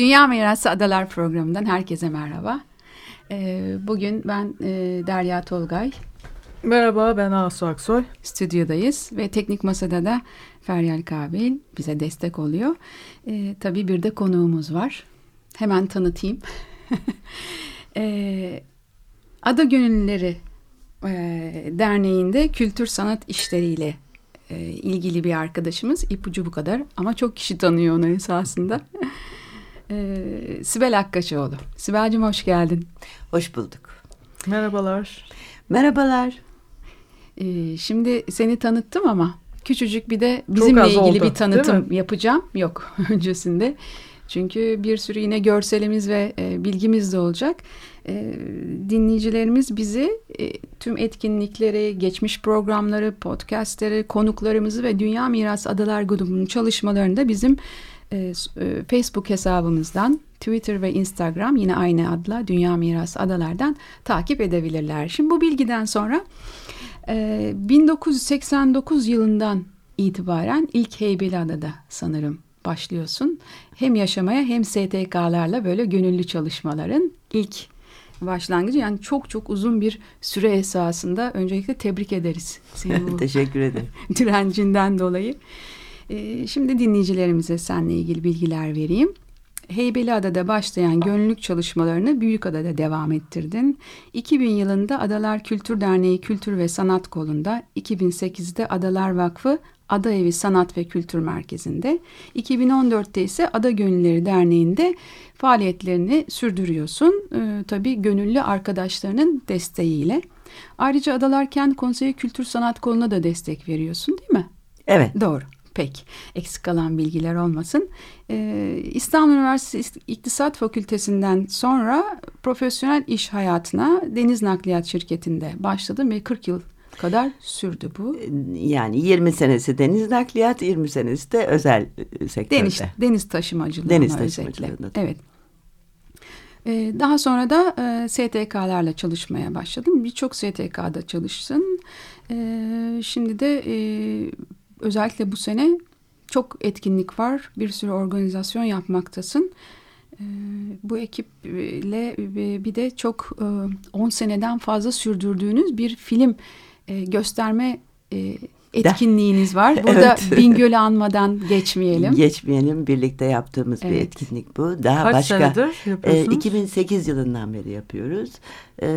Dünya Mirası Adalar programından herkese merhaba. Ee, bugün ben e, Derya Tolgay. Merhaba ben Asu Aksoy. Stüdyodayız ve teknik masada da Feryal Kabil bize destek oluyor. Ee, tabii bir de konuğumuz var. Hemen tanıtayım. ee, Ada Gönüllüleri e, Derneği'nde kültür sanat işleriyle e, ilgili bir arkadaşımız. İpucu bu kadar ama çok kişi tanıyor onu esasında. Ee, Sibel Akkaşoğlu. Sibel'cim hoş geldin. Hoş bulduk. Merhabalar. Merhabalar. Ee, şimdi seni tanıttım ama küçücük bir de bizimle ilgili oldu, bir tanıtım yapacağım. Yok öncesinde. Çünkü bir sürü yine görselimiz ve e, bilgimiz de olacak. E, dinleyicilerimiz bizi e, tüm etkinlikleri, geçmiş programları, podcastleri, konuklarımızı ve Dünya Miras Adalar Grubu'nun çalışmalarında bizim e, e, Facebook hesabımızdan Twitter ve Instagram yine aynı adla Dünya Mirası Adalar'dan takip edebilirler. Şimdi bu bilgiden sonra 1989 e, yılından itibaren ilk Heybeliada'da sanırım başlıyorsun. Hem yaşamaya hem STK'larla böyle gönüllü çalışmaların ilk başlangıcı. Yani çok çok uzun bir süre esasında öncelikle tebrik ederiz. Seni bu Teşekkür ederim. direncinden dolayı. Ee, şimdi dinleyicilerimize seninle ilgili bilgiler vereyim. Heybeliada'da başlayan gönüllülük çalışmalarını Büyükada'da devam ettirdin. 2000 yılında Adalar Kültür Derneği Kültür ve Sanat Kolu'nda, 2008'de Adalar Vakfı Ada Evi Sanat ve Kültür Merkezi'nde, 2014'te ise Ada Gönülleri Derneği'nde faaliyetlerini sürdürüyorsun. Ee, tabii gönüllü arkadaşlarının desteğiyle. Ayrıca Adalar Kent Konseyi Kültür Sanat Kolu'na da destek veriyorsun değil mi? Evet. Doğru pek eksik kalan bilgiler olmasın. Ee, İstanbul Üniversitesi İktisat Fakültesinden sonra profesyonel iş hayatına deniz nakliyat şirketinde başladım ve 40 yıl kadar sürdü bu. Yani 20 senesi deniz nakliyat, 20 senesi de özel e, sektörde. Deniz, deniz taşımacılığı deniz taşımacılığı. Evet. Ee, daha sonra da e, STK'larla çalışmaya başladım. Birçok STK'da çalıştın. Ee, şimdi de e, özellikle bu sene çok etkinlik var. Bir sürü organizasyon yapmaktasın. Ee, bu ekiple bir de çok 10 e, seneden fazla sürdürdüğünüz bir film e, gösterme e, etkinliğiniz var. Burada evet. Bingöl'ü anmadan geçmeyelim. Geçmeyelim. Birlikte yaptığımız evet. bir etkinlik bu. Daha Kaç başka senedir e, 2008 yılından beri yapıyoruz. E,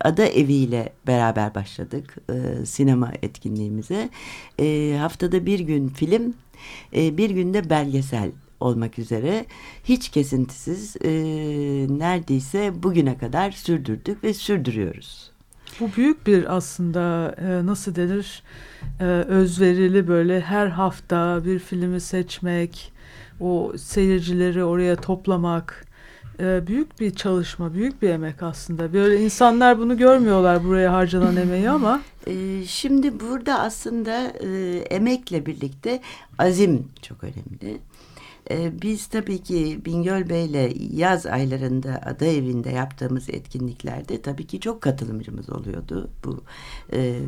Ada Evi ile beraber başladık e, sinema etkinliğimize. E, haftada bir gün film, e, bir günde belgesel olmak üzere hiç kesintisiz e, neredeyse bugüne kadar sürdürdük ve sürdürüyoruz. Bu büyük bir aslında e, nasıl denir e, özverili böyle her hafta bir filmi seçmek, o seyircileri oraya toplamak e, büyük bir çalışma, büyük bir emek aslında. Böyle insanlar bunu görmüyorlar buraya harcanan emeği ama. Şimdi burada aslında emekle birlikte azim çok önemli. Ee, biz tabii ki Bingöl Bey'le yaz aylarında ada evinde yaptığımız etkinliklerde tabii ki çok katılımcımız oluyordu bu e,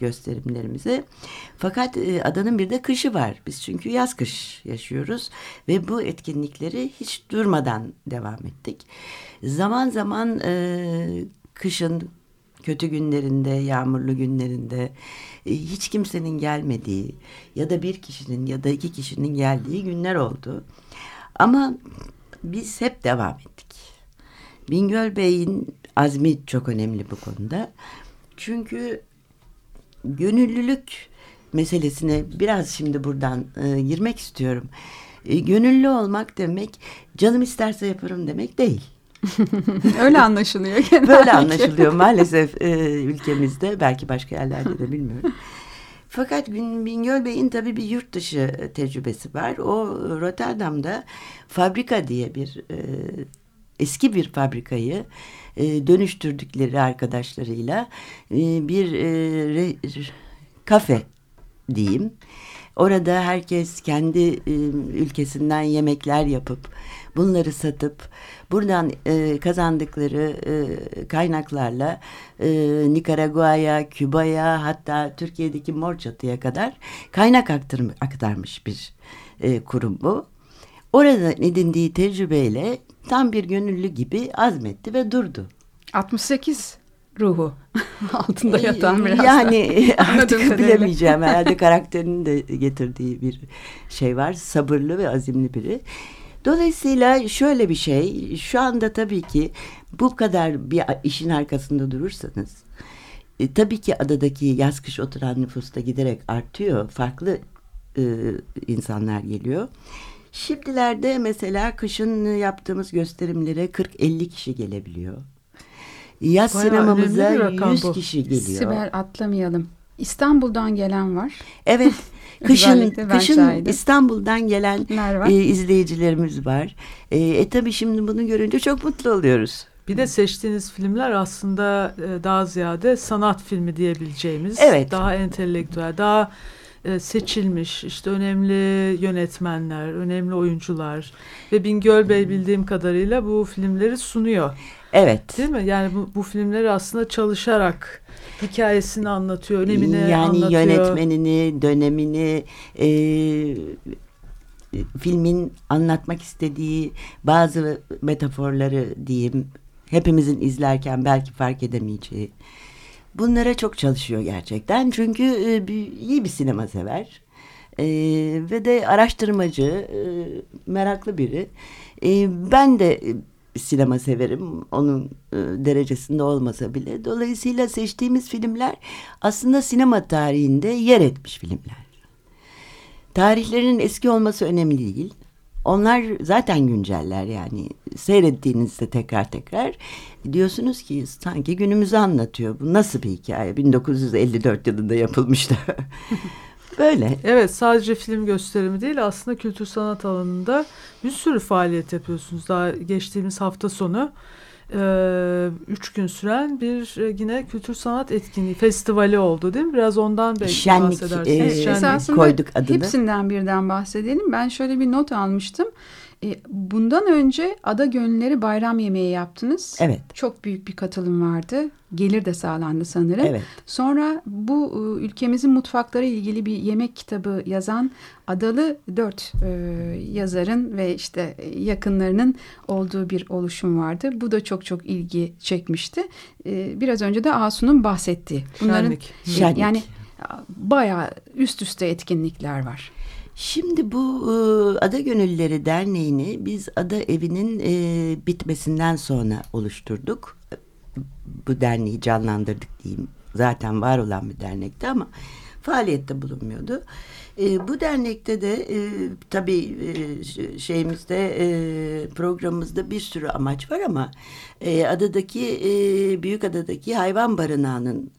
gösterimlerimize. Fakat e, adanın bir de kışı var. Biz çünkü yaz kış yaşıyoruz ve bu etkinlikleri hiç durmadan devam ettik. Zaman zaman e, kışın kötü günlerinde, yağmurlu günlerinde e, hiç kimsenin gelmediği ya da bir kişinin ya da iki kişinin geldiği günler oldu. Ama biz hep devam ettik. Bingöl Bey'in azmi çok önemli bu konuda. Çünkü gönüllülük meselesine biraz şimdi buradan e, girmek istiyorum. E, gönüllü olmak demek canım isterse yaparım demek değil. Öyle anlaşılıyor genelde. Böyle anlaşılıyor maalesef e, ülkemizde. Belki başka yerlerde de bilmiyorum. Fakat Bingöl Bey'in tabii bir yurt dışı tecrübesi var. O Rotterdam'da Fabrika diye bir e, eski bir fabrikayı e, dönüştürdükleri arkadaşlarıyla e, bir e, re, kafe diyeyim. Orada herkes kendi e, ülkesinden yemekler yapıp bunları satıp buradan e, kazandıkları e, kaynaklarla e, Nikaragua'ya, Küba'ya hatta Türkiye'deki Mor Çatı'ya kadar kaynak aktarım, aktarmış bir e, kurum bu. Orada edindiği tecrübeyle tam bir gönüllü gibi azmetti ve durdu. 68 ruhu altında yatan biraz. Yani artık bilemeyeceğim. Herhalde karakterinin de getirdiği bir şey var. Sabırlı ve azimli biri. Dolayısıyla şöyle bir şey. Şu anda tabii ki bu kadar bir işin arkasında durursanız e, tabii ki adadaki yaz kış oturan nüfus da giderek artıyor. Farklı e, insanlar geliyor. Şimdilerde mesela kışın yaptığımız gösterimlere 40-50 kişi gelebiliyor. Yaz Bayağı sinemamıza önemli bir rakam 100 bu. kişi geliyor. Sibel atlamayalım. İstanbul'dan gelen var. Evet. Kışın, kışın şahidim. İstanbul'dan gelen e, izleyicilerimiz var. E, e tabii şimdi bunu görünce çok mutlu oluyoruz. Bir de seçtiğiniz filmler aslında e, daha ziyade sanat filmi diyebileceğimiz. Evet. Daha entelektüel, daha e, seçilmiş, işte önemli yönetmenler, önemli oyuncular ve Bingöl Bey bildiğim kadarıyla bu filmleri sunuyor. Evet. Değil mi? Yani bu, bu filmleri aslında çalışarak hikayesini anlatıyor, önemini yani anlatıyor. yönetmenini, dönemini, e, filmin anlatmak istediği bazı metaforları diyeyim, hepimizin izlerken belki fark edemeyeceği. Bunlara çok çalışıyor gerçekten. Çünkü e, bir, iyi bir sinema sever. E, ve de araştırmacı, e, meraklı biri. E, ben de e, sinema severim. Onun e, derecesinde olmasa bile. Dolayısıyla seçtiğimiz filmler aslında sinema tarihinde yer etmiş filmler. Tarihlerinin eski olması önemli değil. Onlar zaten günceller yani seyrettiğinizde tekrar tekrar diyorsunuz ki sanki günümüzü anlatıyor. Bu nasıl bir hikaye? 1954 yılında yapılmıştı. Böyle. Evet sadece film gösterimi değil aslında kültür sanat alanında bir sürü faaliyet yapıyorsunuz. Daha geçtiğimiz hafta sonu e, üç gün süren bir e, yine kültür sanat etkinliği festivali oldu değil mi? Biraz ondan belki Şenlik, bahsedersiniz. e, Şenlik. koyduk adını. Hepsinden birden bahsedelim. Ben şöyle bir not almıştım. E, bundan önce Ada Gönülleri bayram yemeği yaptınız. Evet. Çok büyük bir katılım vardı. Gelir de sağlandı sanırım. Evet. Sonra bu e, ülkemizin mutfakları ilgili bir yemek kitabı yazan Adalı dört e, yazarın ve işte yakınlarının olduğu bir oluşum vardı. Bu da çok çok ilgi çekmişti. E, biraz önce de Asu'nun bahsettiği. Şenlik. e, Şenlik. Yani bayağı üst üste etkinlikler var. Şimdi bu e, Ada Gönülleri Derneği'ni biz Ada Evi'nin e, bitmesinden sonra oluşturduk. Bu derneği canlandırdık diyeyim. Zaten var olan bir dernekti ama faaliyette bulunmuyordu. E, bu dernekte de tabii şeyimizde programımızda bir sürü amaç var ama adadaki büyük adadaki hayvan barınağının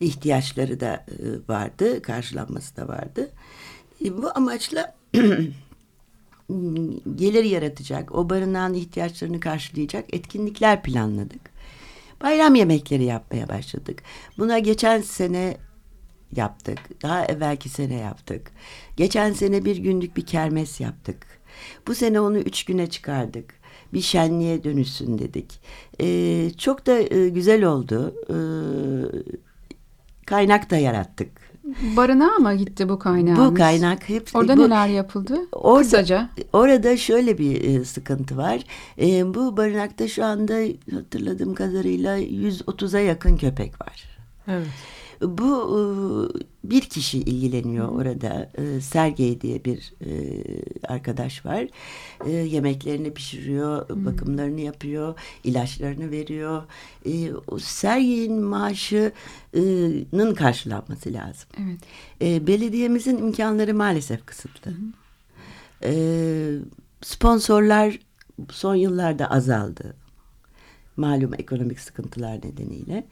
ihtiyaçları da vardı, karşılanması da vardı. E, bu amaçla gelir yaratacak, o barınağın ihtiyaçlarını karşılayacak etkinlikler planladık. Bayram yemekleri yapmaya başladık. Buna geçen sene yaptık. Daha evvelki sene yaptık. Geçen sene bir günlük bir kermes yaptık. Bu sene onu üç güne çıkardık. Bir şenliğe dönüşsün dedik. Ee, çok da e, güzel oldu. Ee, kaynak da yarattık. Barınağa mı gitti bu kaynağınız? Bu kaynak hep Orada bu, neler yapıldı? Orada- Kısaca. Orada şöyle bir e, sıkıntı var. E, bu barınakta şu anda hatırladığım kadarıyla 130'a yakın köpek var. Evet. Bu e, bir kişi ilgileniyor orada. Sergey diye bir e, arkadaş var. Yemeklerini pişiriyor, bakımlarını yapıyor, ilaçlarını veriyor. Sergey'in maaşının karşılanması lazım. Evet. Belediyemizin imkanları maalesef kısıtlı. Sponsorlar son yıllarda azaldı. Malum ekonomik sıkıntılar nedeniyle.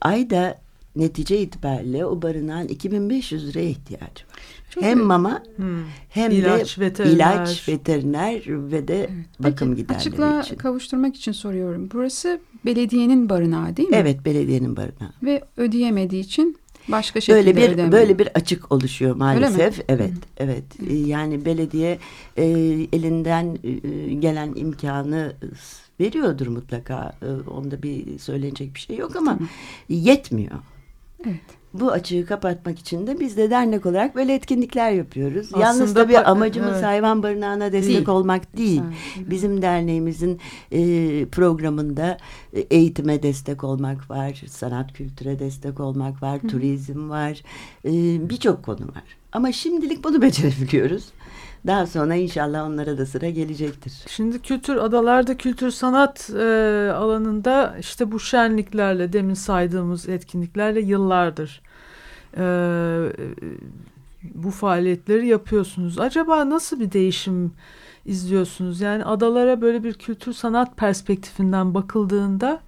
Ayda netice itibariyle o barınağın 2500 liraya ihtiyacı var. Çok hem iyi. mama Hmm. hem İlaç, de veteriner. ilaç, veteriner ve de bakım Peki, giderleri Açıklığa için. kavuşturmak için soruyorum. Burası belediyenin barınağı değil mi? Evet belediyenin barınağı. Ve ödeyemediği için başka şekilde Böyle bir ödemiyor. böyle bir açık oluşuyor maalesef. Evet, evet. Ee, Yani belediye e, elinden e, gelen imkanı veriyordur mutlaka. E, onda bir söylenecek bir şey yok ama yetmiyor. Evet. Bu açığı kapatmak için de biz de dernek olarak böyle etkinlikler yapıyoruz. Aslında Yalnız tabii amacımız evet. hayvan barınağına destek Değil. olmak değil. Sadece. Bizim derneğimizin e, programında e, eğitime destek olmak var, sanat kültüre destek olmak var, turizm var, e, birçok konu var. Ama şimdilik bunu becerebiliyoruz. Daha sonra inşallah onlara da sıra gelecektir. Şimdi kültür adalarda kültür sanat e, alanında işte bu şenliklerle demin saydığımız etkinliklerle yıllardır e, bu faaliyetleri yapıyorsunuz. Acaba nasıl bir değişim izliyorsunuz? Yani adalara böyle bir kültür sanat perspektifinden bakıldığında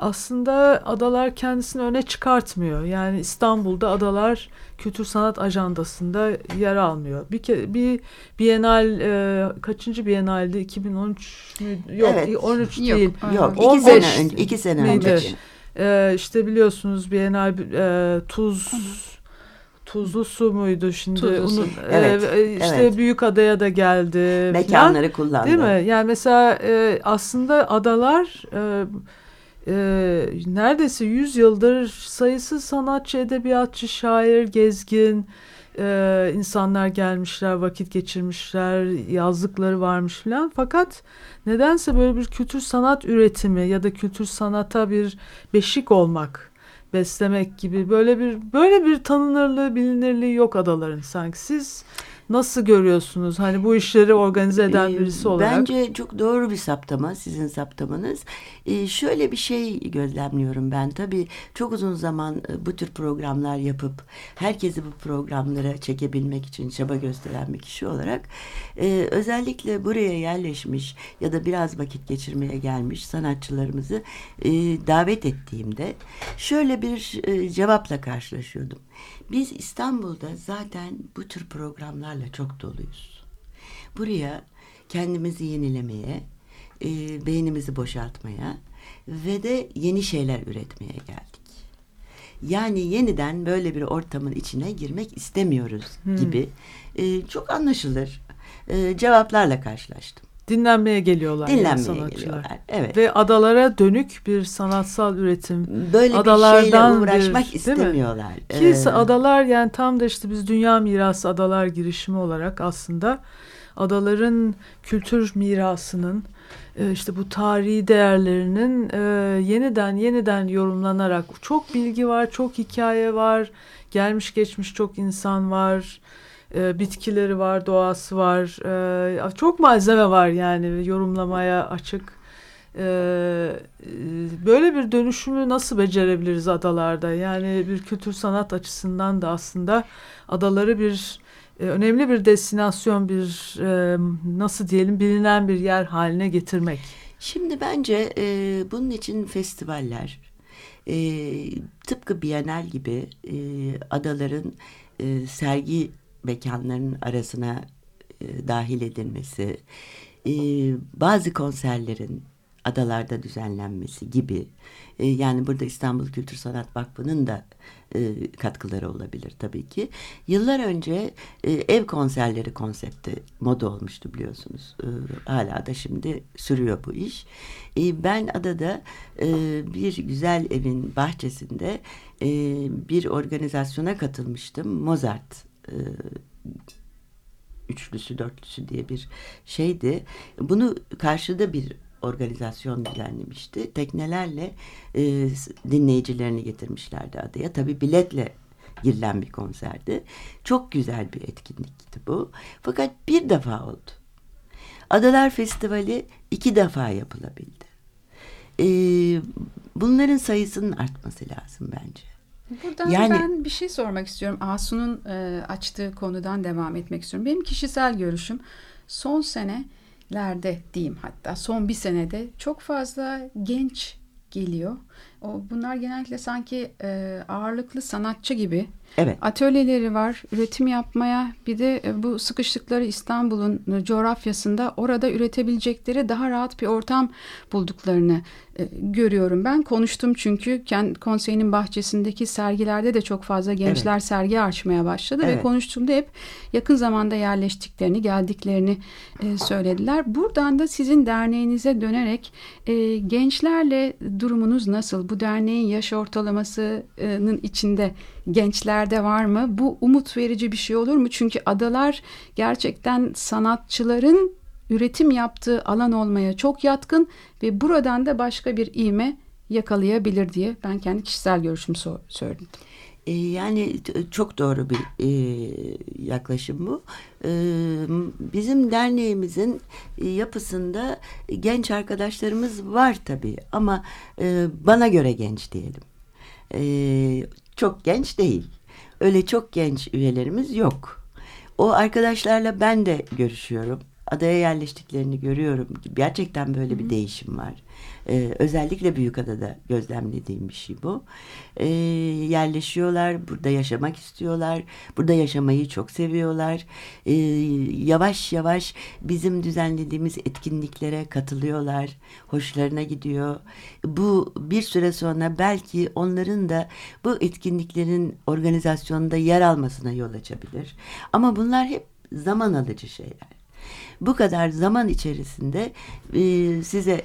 aslında adalar kendisini öne çıkartmıyor. Yani İstanbul'da adalar kültür sanat ajandasında yer almıyor. Bir ke bir Bienal e, kaçıncı Bienaldi? 2013 mü? Yok, Evet. 13 Yok. değil. Yok, iki 15 sene önce, iki sene miydi? önce. Ee, işte biliyorsunuz Bienal e, tuz tuzlu su muydu şimdi? Tuzlu su. Onun- Evet, e, işte evet. büyük adaya da geldi. falan. Mekanları kullandı. Değil mi? Yani mesela e, aslında adalar e, e, neredeyse 100 yıldır sayısız sanatçı, edebiyatçı, şair, gezgin e, insanlar gelmişler, vakit geçirmişler, yazdıkları varmış falan. Fakat nedense böyle bir kültür sanat üretimi ya da kültür sanata bir beşik olmak, beslemek gibi böyle bir böyle bir tanınırlığı, bilinirliği yok adaların sanki. Siz nasıl görüyorsunuz? Hani bu işleri organize eden Ee, birisi olarak. Bence çok doğru bir saptama sizin saptamanız. Ee, şöyle bir şey gözlemliyorum ben. Tabii çok uzun zaman e, bu tür programlar yapıp herkesi bu programlara çekebilmek için çaba gösteren bir kişi olarak e, özellikle buraya yerleşmiş ya da biraz vakit geçirmeye gelmiş sanatçılarımızı e, davet ettiğimde şöyle bir e, cevapla karşılaşıyordum. Biz İstanbul'da zaten bu tür programlarla çok doluyuz. Buraya kendimizi yenilemeye, e, beynimizi boşaltmaya ve de yeni şeyler üretmeye geldik. Yani yeniden böyle bir ortamın içine girmek istemiyoruz gibi e, çok anlaşılır e, cevaplarla karşılaştım. Dinlenmeye geliyorlar yani Dinlenmeye sanatçılar. geliyorlar. Evet. Ve adalara dönük bir sanatsal üretim. böyle bir adalardan şeyle bir- uğraşmak değil mi? istemiyorlar. Ki Ee, adalar yani tam da işte biz Dünya Mirası Adalar girişimi olarak aslında adaların kültür mirasının e, işte bu tarihi değerlerinin e, yeniden yeniden yorumlanarak çok bilgi var, çok hikaye var, gelmiş geçmiş çok insan var, e, bitkileri var, doğası var, e, çok malzeme var yani yorumlamaya açık. E, böyle bir dönüşümü nasıl becerebiliriz adalarda? Yani bir kültür sanat açısından da aslında adaları bir e, önemli bir destinasyon, bir e, nasıl diyelim bilinen bir yer haline getirmek. Şimdi bence e, bunun için festivaller, e, tıpkı Bienal gibi e, adaların e, sergi mekanlarının arasına e, dahil edilmesi, e, bazı konserlerin adalarda düzenlenmesi gibi e, yani burada İstanbul Kültür Sanat Vakfı'nın da e, katkıları olabilir tabii ki. Yıllar önce e, ev konserleri konsepti moda olmuştu biliyorsunuz. E, hala da şimdi sürüyor bu iş. E, ben adada e, bir güzel evin bahçesinde e, bir organizasyona katılmıştım. Mozart e, üçlüsü dörtlüsü diye bir şeydi. Bunu karşıda bir organizasyon düzenlemişti. Teknelerle e, dinleyicilerini getirmişlerdi adaya. Tabii biletle girilen bir konserdi. Çok güzel bir etkinlikti bu. Fakat bir defa oldu. Adalar Festivali iki defa yapılabildi. E, bunların sayısının artması lazım bence. Buradan Yani- ben bir şey sormak istiyorum. Asu'nun e, açtığı konudan devam etmek istiyorum. Benim kişisel görüşüm son senelerde diyeyim hatta son bir senede çok fazla genç geliyor. O bunlar genellikle sanki e, ağırlıklı sanatçı gibi. Evet. Atölyeleri var, üretim yapmaya. Bir de e, bu sıkıştıkları İstanbul'un coğrafyasında orada üretebilecekleri daha rahat bir ortam bulduklarını e, görüyorum. Ben konuştum çünkü kent konseyinin bahçesindeki sergilerde de çok fazla gençler evet. sergi açmaya başladı evet. ve konuştuğumda hep yakın zamanda yerleştiklerini, geldiklerini e, söylediler. Buradan da sizin derneğinize dönerek e, gençlerle durumunuz nasıl? Bu derneğin yaş ortalamasının içinde gençlerde var mı? Bu umut verici bir şey olur mu? Çünkü adalar gerçekten sanatçıların üretim yaptığı alan olmaya çok yatkın ve buradan da başka bir iğme yakalayabilir diye ben kendi kişisel görüşümü söyledim. E, yani çok doğru bir e, yaklaşım bu. E, bizim derneğimizin yapısında genç arkadaşlarımız var tabii ama bana göre genç diyelim. Çok genç değil. Öyle çok genç üyelerimiz yok. O arkadaşlarla ben de görüşüyorum adaya yerleştiklerini görüyorum. Gerçekten böyle bir değişim var. Ee, özellikle Büyükada'da gözlemlediğim bir şey bu. Ee, yerleşiyorlar, burada yaşamak istiyorlar. Burada yaşamayı çok seviyorlar. Ee, yavaş yavaş bizim düzenlediğimiz etkinliklere katılıyorlar. Hoşlarına gidiyor. Bu bir süre sonra belki onların da bu etkinliklerin organizasyonunda yer almasına yol açabilir. Ama bunlar hep zaman alıcı şeyler bu kadar zaman içerisinde e, size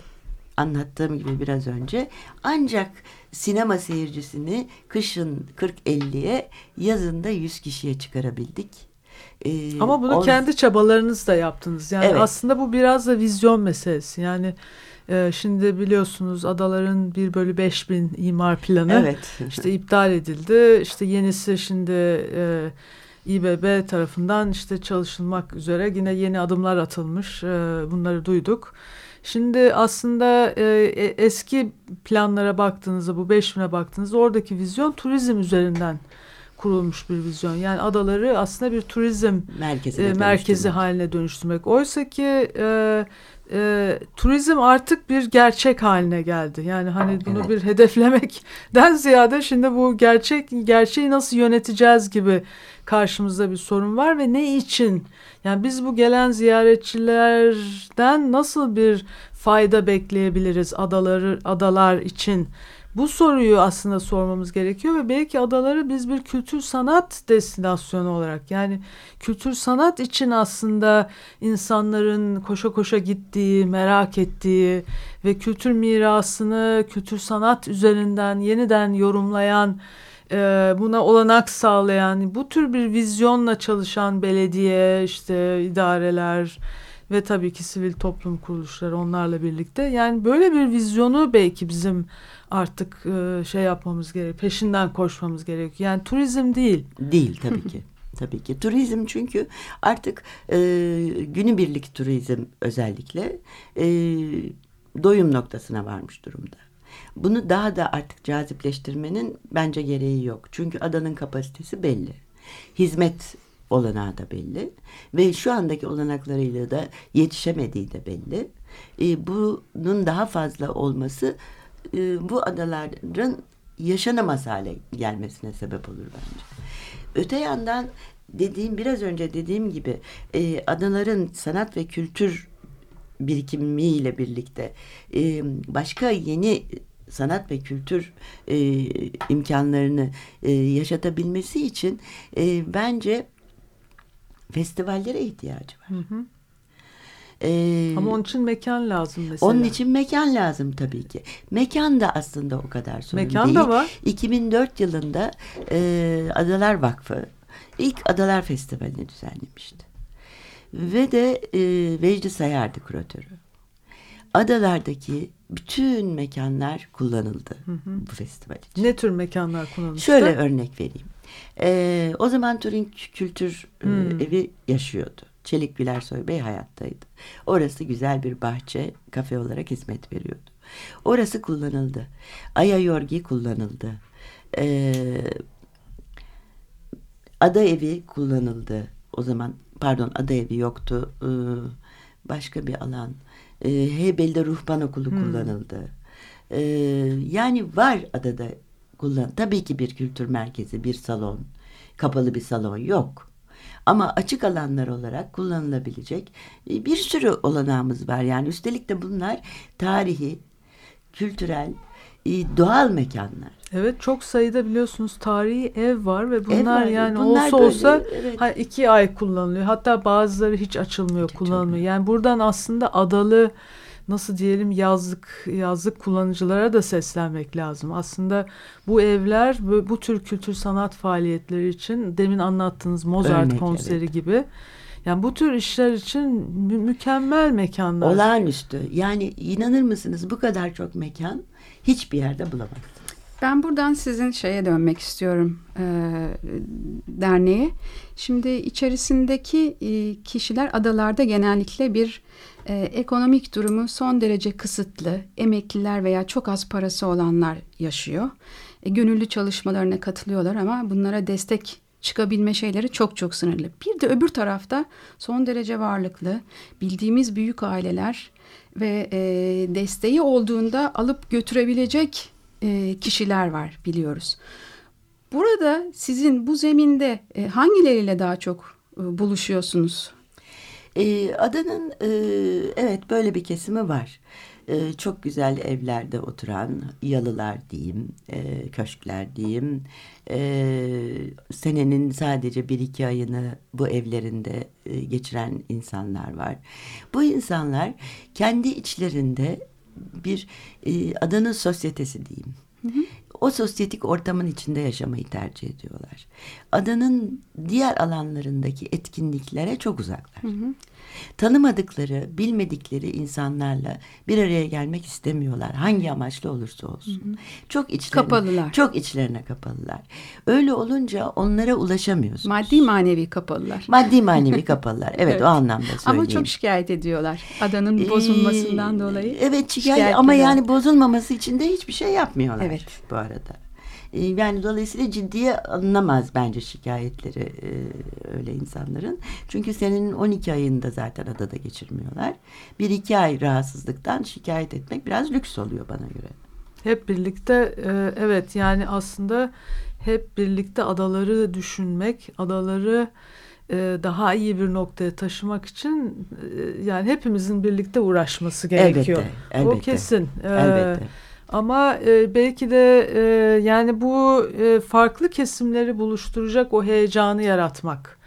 anlattığım gibi biraz önce ancak sinema seyircisini kışın 40-50'ye yazında 100 kişiye çıkarabildik. Ee, Ama bunu on... kendi çabalarınızla yaptınız. Yani evet. aslında bu biraz da vizyon meselesi. Yani e, şimdi biliyorsunuz adaların 1 bölü 5 bin imar planı evet. işte iptal edildi. İşte yenisi şimdi e, İBB tarafından işte çalışılmak üzere yine yeni adımlar atılmış. E, bunları duyduk. Şimdi aslında e, e eski planlara baktığınızda bu 5000'e baktığınızda oradaki vizyon turizm üzerinden kurulmuş bir vizyon. Yani adaları aslında bir turizm e, merkezi haline dönüştürmek. Oysa ki e, e, turizm artık bir gerçek haline geldi. Yani hani bunu evet. bir hedeflemekten ziyade şimdi bu gerçek gerçeği nasıl yöneteceğiz gibi karşımızda bir sorun var ve ne için? Yani biz bu gelen ziyaretçilerden nasıl bir fayda bekleyebiliriz adaları adalar için? Bu soruyu aslında sormamız gerekiyor ve belki adaları biz bir kültür sanat destinasyonu olarak yani kültür sanat için aslında insanların koşa koşa gittiği, merak ettiği ve kültür mirasını kültür sanat üzerinden yeniden yorumlayan e, buna olanak sağlayan bu tür bir vizyonla çalışan belediye işte idareler ve tabii ki sivil toplum kuruluşları onlarla birlikte yani böyle bir vizyonu belki bizim artık e, şey yapmamız gerek, peşinden koşmamız gerekiyor. Yani turizm değil. Değil tabii ki. tabii ki. Turizm çünkü artık e, günübirlik turizm özellikle e, doyum noktasına varmış durumda. Bunu daha da artık cazipleştirmenin bence gereği yok. Çünkü adanın kapasitesi belli. Hizmet olanağı da belli. Ve şu andaki olanaklarıyla da yetişemediği de belli. E, bunun daha fazla olması e, bu adaların yaşanamaz hale gelmesine sebep olur bence. Öte yandan dediğim biraz önce dediğim gibi e, adaların sanat ve kültür birikimiyle birlikte e, başka yeni sanat ve kültür e, imkanlarını e, yaşatabilmesi için e, bence festivallere ihtiyacı var. Hı hı. Ee, Ama onun için mekan lazım mesela. Onun için mekan lazım tabii ki. Mekan da aslında o kadar sorun mekan değil. da var. 2004 yılında e, Adalar Vakfı ilk Adalar Festivali'ni düzenlemişti. Ve de e, Vecdi Sayar'dı kuratörü. Adalardaki bütün mekanlar kullanıldı hı hı. bu festival için. Ne tür mekanlar kullanıldı? Şöyle örnek vereyim. Ee, o zaman Turing Kültür e, hmm. Evi yaşıyordu. Çelik Gülersoy Bey hayattaydı. Orası güzel bir bahçe, kafe olarak hizmet veriyordu. Orası kullanıldı. Aya Yorgi kullanıldı. Ee, ada evi kullanıldı. O zaman pardon ada evi yoktu. Ee, başka bir alan. Ee, Heybeli'de ruhban okulu hmm. kullanıldı. E, yani var adada kullan. Tabii ki bir kültür merkezi, bir salon, kapalı bir salon yok. Ama açık alanlar olarak kullanılabilecek e, bir sürü olanağımız var. Yani üstelik de bunlar tarihi, kültürel, e, doğal mekanlar. Evet çok sayıda biliyorsunuz tarihi ev var ve bunlar var. yani Bunlar olsa böyle, olsa evet. iki ay kullanılıyor. Hatta bazıları hiç açılmıyor, kullanılmıyor. Yani buradan aslında adalı nasıl diyelim yazlık yazlık kullanıcılara da seslenmek lazım. Aslında bu evler bu, bu tür kültür sanat faaliyetleri için demin anlattığınız Mozart Örnek, konseri evet. gibi yani bu tür işler için mü- mükemmel mekanlar. Olağanüstü. Yani inanır mısınız bu kadar çok mekan hiçbir yerde bulamazsınız. Ben buradan sizin şeye dönmek istiyorum e, derneğe. Şimdi içerisindeki e, kişiler adalarda genellikle bir e, ekonomik durumu son derece kısıtlı, emekliler veya çok az parası olanlar yaşıyor. E, gönüllü çalışmalarına katılıyorlar ama bunlara destek çıkabilme şeyleri çok çok sınırlı. Bir de öbür tarafta son derece varlıklı, bildiğimiz büyük aileler ve e, desteği olduğunda alıp götürebilecek e, kişiler var biliyoruz. Burada sizin bu zeminde e, hangileriyle daha çok e, buluşuyorsunuz? Ee, adanın e, evet böyle bir kesimi var. E, çok güzel evlerde oturan yalılar diyeyim, e, köşkler diyeyim. E, senenin sadece bir iki ayını bu evlerinde e, geçiren insanlar var. Bu insanlar kendi içlerinde bir e, adanın sosyetesi diyeyim. O sosyetik ortamın içinde yaşamayı tercih ediyorlar. Adanın diğer alanlarındaki etkinliklere çok uzaklar. Tanımadıkları, bilmedikleri insanlarla bir araya gelmek istemiyorlar. Hangi amaçla olursa olsun. Çok içlerine, Kapalılar. Çok içlerine kapalılar. Öyle olunca onlara ulaşamıyorsunuz. Maddi manevi kapalılar. Maddi manevi kapalılar. Evet, Evet. o anlamda söyleyeyim. Ama çok şikayet ediyorlar adanın bozulmasından Ee, dolayı. Evet şikayet şikayet ama yani bozulmaması için de hiçbir şey yapmıyorlar Evet. bu arada. Ee, Yani dolayısıyla ciddiye alınamaz bence şikayetleri e, öyle insanların. Çünkü senenin 12 ayında zaten adada geçirmiyorlar. Bir iki ay rahatsızlıktan şikayet etmek biraz lüks oluyor bana göre. Hep birlikte e, evet yani aslında hep birlikte adaları düşünmek, adaları e, daha iyi bir noktaya taşımak için yani hepimizin birlikte uğraşması gerekiyor. Elbette, O elbette. kesin. E, Elbette. Ama e, belki de e, yani bu e, farklı kesimleri buluşturacak o heyecanı yaratmak.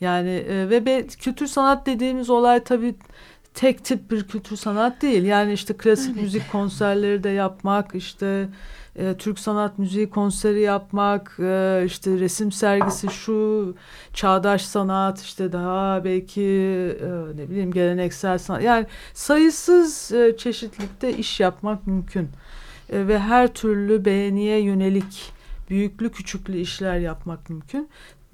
Yani e, ve be, kültür sanat dediğimiz olay tabii tek tip bir kültür sanat değil. Yani işte klasik müzik konserleri de yapmak, işte e, Türk sanat müziği konseri yapmak, e, işte resim sergisi şu, çağdaş sanat, işte daha belki e, ne bileyim geleneksel sanat. Yani sayısız e, çeşitlilikte iş yapmak mümkün. E, ve her türlü beğeniye yönelik büyüklü küçüklü işler yapmak mümkün.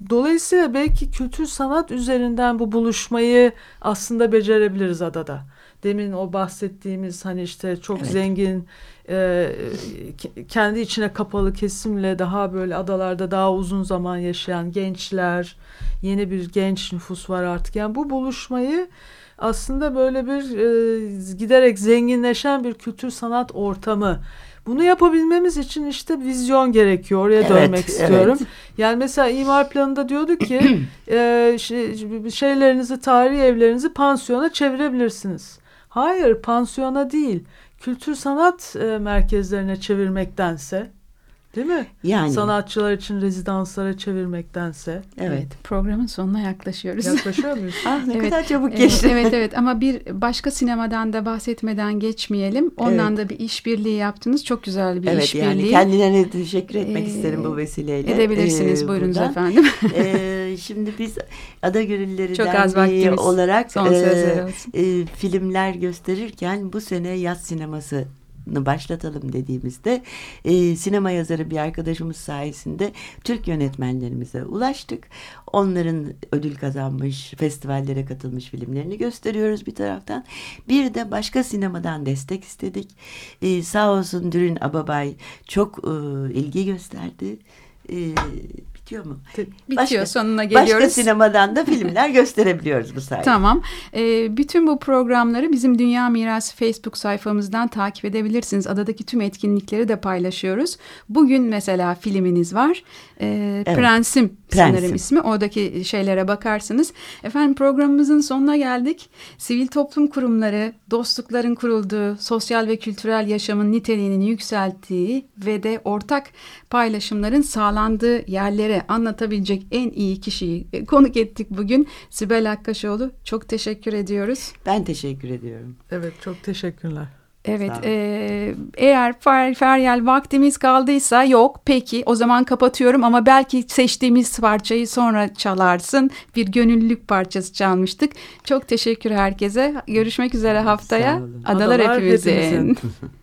Dolayısıyla belki kültür sanat üzerinden bu buluşmayı aslında becerebiliriz adada. Demin o bahsettiğimiz hani işte çok Evet. zengin e, ke- kendi içine kapalı kesimle daha böyle adalarda daha uzun zaman yaşayan gençler, yeni bir genç nüfus var artık. Yani bu buluşmayı aslında böyle bir e, giderek zenginleşen bir kültür sanat ortamı. Bunu yapabilmemiz için işte vizyon gerekiyor. Oraya Evet, dönmek evet. istiyorum. Yani mesela imar planında diyorduk ki e, şey- şeylerinizi, tarihi evlerinizi pansiyona çevirebilirsiniz. Hayır, pansiyona değil. Kültür sanat e, merkezlerine çevirmektense, değil mi? Yani Sanatçılar için rezidanslara çevirmektense. evet. Programın sonuna yaklaşıyoruz. Yaklaşıyor muyuz? Ah ne Evet, kadar çabuk geçti. evet evet ama bir başka sinemadan da bahsetmeden geçmeyelim. Ondan da bir işbirliği yaptınız. Çok güzel bir Evet yani işbirliği. kendilerine teşekkür etmek Ee, isterim bu vesileyle. Edebilirsiniz Ee, buyurunuz buradan. efendim. Ee, şimdi biz Ada Gönülleri Çok az Derneği vaktimiz. olarak Son e, e, filmler gösterirken bu sene yaz sineması başlatalım dediğimizde e, sinema yazarı bir arkadaşımız sayesinde Türk yönetmenlerimize ulaştık. Onların ödül kazanmış, festivallere katılmış filmlerini gösteriyoruz bir taraftan. Bir de başka sinemadan destek istedik. E, sağ olsun Dürün Ababay çok e, ilgi gösterdi. E, bitiyor mu? Bitiyor Başka- sonuna geliyoruz. Başka sinemadan da filmler gösterebiliyoruz bu sayede. Tamam. Ee, bütün bu programları bizim Dünya Mirası Facebook sayfamızdan takip edebilirsiniz. Adadaki tüm etkinlikleri de paylaşıyoruz. Bugün mesela filminiz var. Ee, Evet. Prensim, Prensim. sanırım ismi. Oradaki şeylere bakarsınız. Efendim programımızın sonuna geldik. Sivil toplum kurumları, dostlukların kurulduğu, sosyal ve kültürel yaşamın niteliğinin yükselttiği ve de ortak paylaşımların sağlandığı yerlere anlatabilecek en iyi kişiyi e, konuk ettik bugün. Sibel Akkaşoğlu çok teşekkür ediyoruz. Ben teşekkür ediyorum. Evet çok teşekkürler. Evet e, eğer fer, Feryal vaktimiz kaldıysa yok peki o zaman kapatıyorum ama belki seçtiğimiz parçayı sonra çalarsın. Bir gönüllülük parçası çalmıştık. Çok teşekkür herkese. Görüşmek üzere haftaya. Adalar, Adalar hepimizin. hepimizin.